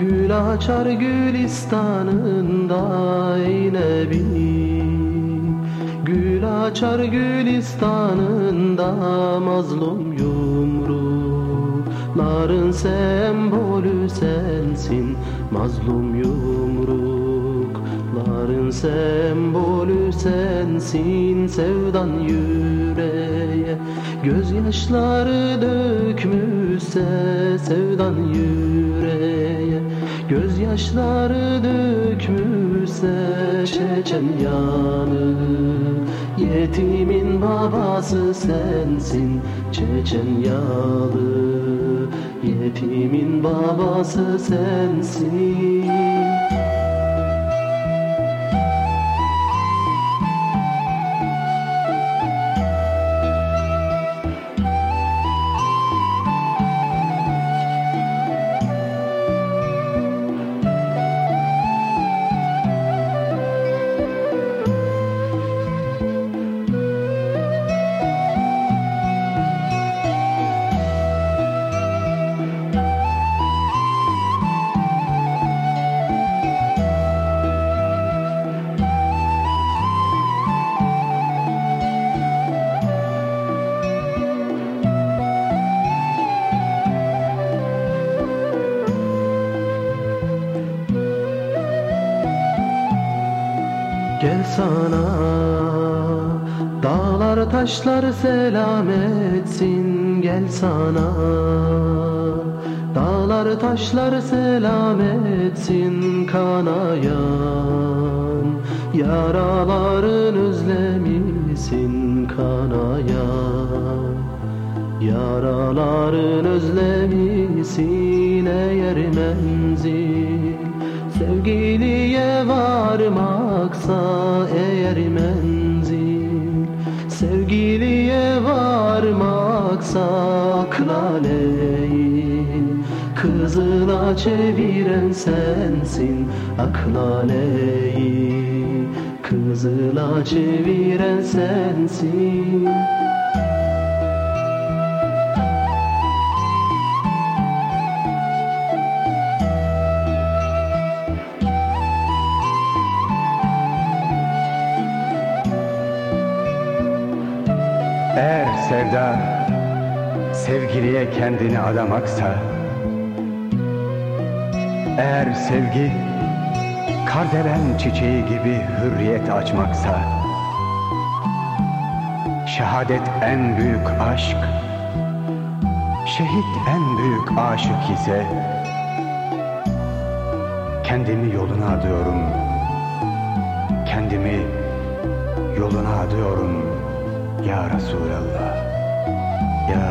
Gül açar gülistanında ey Nebi. Gül açar gülistanında mazlum yumrukların sembolü sensin mazlum yumrukların sembolü sensin sevdan yüreğe gözyaşları dökmüşse sevdan yüreğe. Gözyaşları dökmüşse Çeçen yanı. Yetimin babası sensin Çeçen yalı. Yetimin babası sensin Gel sana Dağlar taşlar selam etsin. Gel sana Dağlar taşlar selam etsin. Kanayan Yaraların özlemisin. Kanayan Yaraların özlemisin. Eğer menzil Sevgiliye varmaksa eğer menzil Sevgiliye varmaksa akla değil Kızıla çeviren sensin akla değil Kızıla çeviren sensin Eğer sevda sevgiliye kendini adamaksa Eğer sevgi kardelen çiçeği gibi hürriyet açmaksa Şehadet en büyük aşk Şehit en büyük aşık ise Kendimi yoluna adıyorum. Kendimi yoluna adıyorum Ya Resulallah. Ya